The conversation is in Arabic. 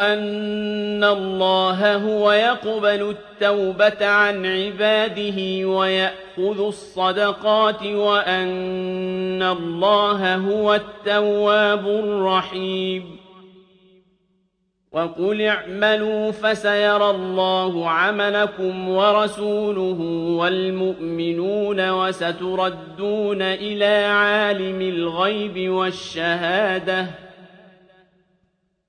أن الله هو يقبل التوبة عن عباده ويأخذ الصدقات وأن الله هو التواب الرحيم. وقل اعملوا فسيرى الله عملكم ورسوله والمؤمنون وستردون إلى عالم الغيب والشهادة.